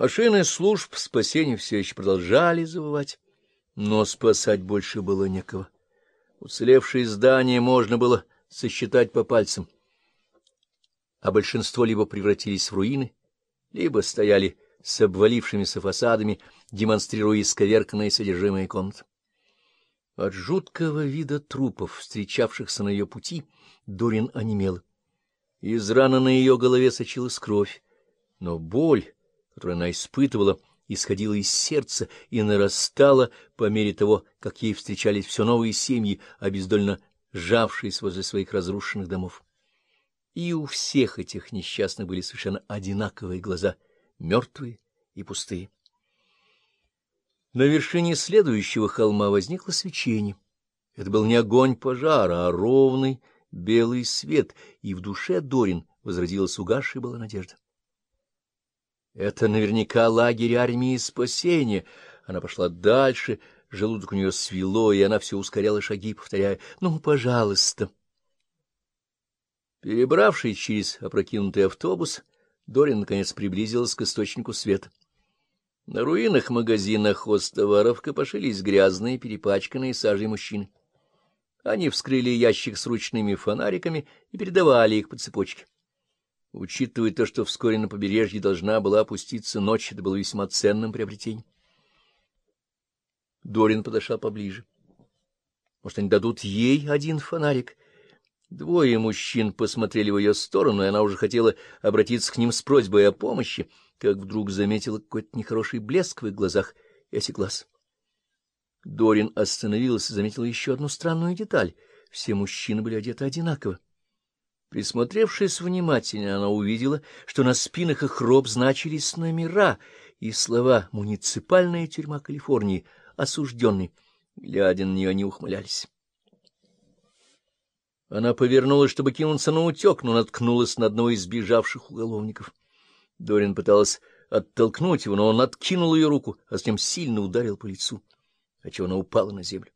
Машины служб спасения все еще продолжали завывать, но спасать больше было некого. Уцелевшие здания можно было сосчитать по пальцам, а большинство либо превратились в руины, либо стояли с обвалившимися фасадами, демонстрируя исковерканное содержимое комнат. От жуткого вида трупов, встречавшихся на ее пути, Дорин онемел. Из раны на ее голове сочилась кровь, но боль, которую она испытывала, исходила из сердца и нарастала по мере того, как ей встречались все новые семьи, обездольно сжавшиеся возле своих разрушенных домов. И у всех этих несчастных были совершенно одинаковые глаза, мертвые и пустые. На вершине следующего холма возникло свечение. Это был не огонь пожара, а ровный белый свет, и в душе Дорин возродилась угасшая была надежда. Это наверняка лагерь армии спасения. Она пошла дальше, желудок у нее свело, и она все ускоряла шаги, повторяя «Ну, пожалуйста». Перебравшись через опрокинутый автобус, Дорин наконец приблизилась к источнику света. На руинах магазина хозтоваров копошились грязные, перепачканные сажей мужчины. Они вскрыли ящик с ручными фонариками и передавали их по цепочке. Учитывая то, что вскоре на побережье должна была опуститься ночь, это было весьма ценным приобретением. Дорин подошла поближе. Может, они дадут ей один фонарик? Двое мужчин посмотрели в ее сторону, и она уже хотела обратиться к ним с просьбой о помощи, как вдруг заметила какой-то нехороший блеск в их глазах и осеклась. Дорин остановилась и заметила еще одну странную деталь. Все мужчины были одеты одинаково. Присмотревшись внимательно, она увидела, что на спинах их роб значились номера и слова «Муниципальная тюрьма Калифорнии», «Осужденный». Глядя на нее, они ухмылялись. Она повернулась, чтобы кинуться на утек, но наткнулась на одного из сбежавших уголовников. Дорин пыталась оттолкнуть его, но он откинул ее руку, а затем сильно ударил по лицу, отчего она упала на землю.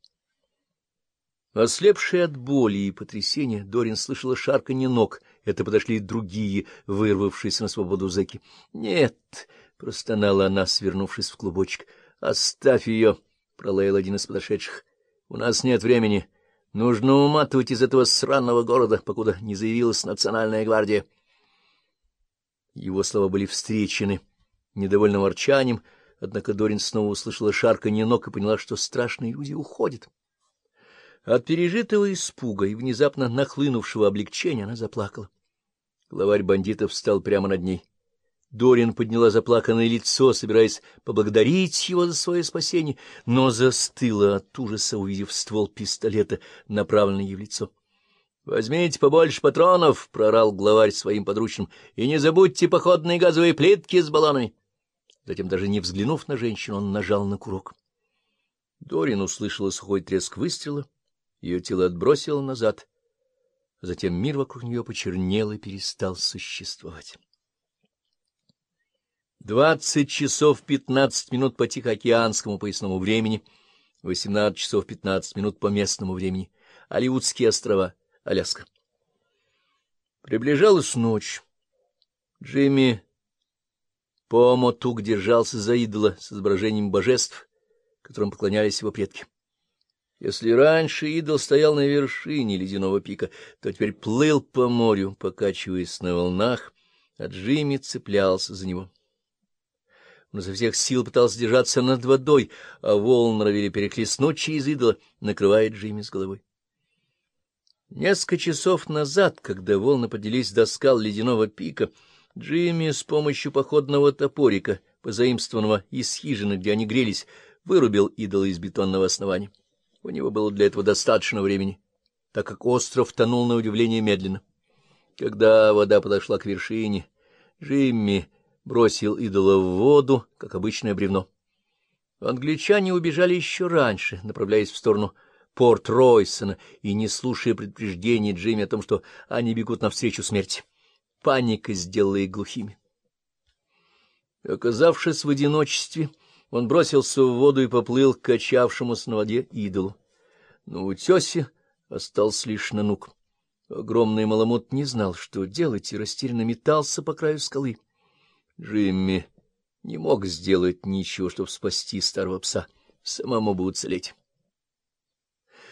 Ослепшая от боли и потрясения, Дорин слышала шарканье ног. Это подошли другие, вырвавшиеся на свободу зэки. — Нет, — простонала она, свернувшись в клубочек. — Оставь ее, — пролаял один из подошедших. — У нас нет времени. Нужно уматывать из этого сраного города, покуда не заявилась национальная гвардия. Его слова были встречены недовольным ворчанием, однако Дорин снова услышала шарканье ног и поняла, что страшные люди уходят. От пережитого испуга и внезапно нахлынувшего облегчения она заплакала. Главарь бандитов встал прямо над ней. Дорин подняла заплаканное лицо, собираясь поблагодарить его за свое спасение, но застыла от ужаса, увидев ствол пистолета, направленный ей в лицо. — Возьмите побольше патронов, — прорал главарь своим подручным, — и не забудьте походные газовые плитки с баллонами. Затем, даже не взглянув на женщину, он нажал на курок. Дорин услышала сухой треск выстрела, ее тело отбросило назад, затем мир вокруг нее почернел и перестал существовать. Двадцать часов пятнадцать минут по Тихоокеанскому поясному времени, восемнадцать часов пятнадцать минут по местному времени, Алиутские острова, Аляска. Приближалась ночь. Джимми Помотук держался за идола с изображением божеств, которым поклонялись его предки. Если раньше идол стоял на вершине ледяного пика, то теперь плыл по морю, покачиваясь на волнах, а Джимми цеплялся за него. Он изо всех сил пытался держаться над водой, а волны норовили перехлестнуть через идола, накрывая Джимми с головой. Несколько часов назад, когда волны поднялись до скал ледяного пика, Джимми с помощью походного топорика, позаимствованного из хижины, где они грелись, вырубил идола из бетонного основания. У него было для этого достаточно времени, так как остров тонул на удивление медленно. Когда вода подошла к вершине, Джимми бросил идола в воду, как обычное бревно. Англичане убежали еще раньше, направляясь в сторону порт Ройсона и не слушая предупреждений Джимми о том, что они бегут навстречу смерти. Паника сделала их глухими. Оказавшись в одиночестве, он бросился в воду и поплыл к качавшемуся на воде идолу. На утесе остался лишь нанук. Огромный маламут не знал, что делать, и растерянно метался по краю скалы. Джимми не мог сделать ничего, чтобы спасти старого пса. Самому бы уцелеть.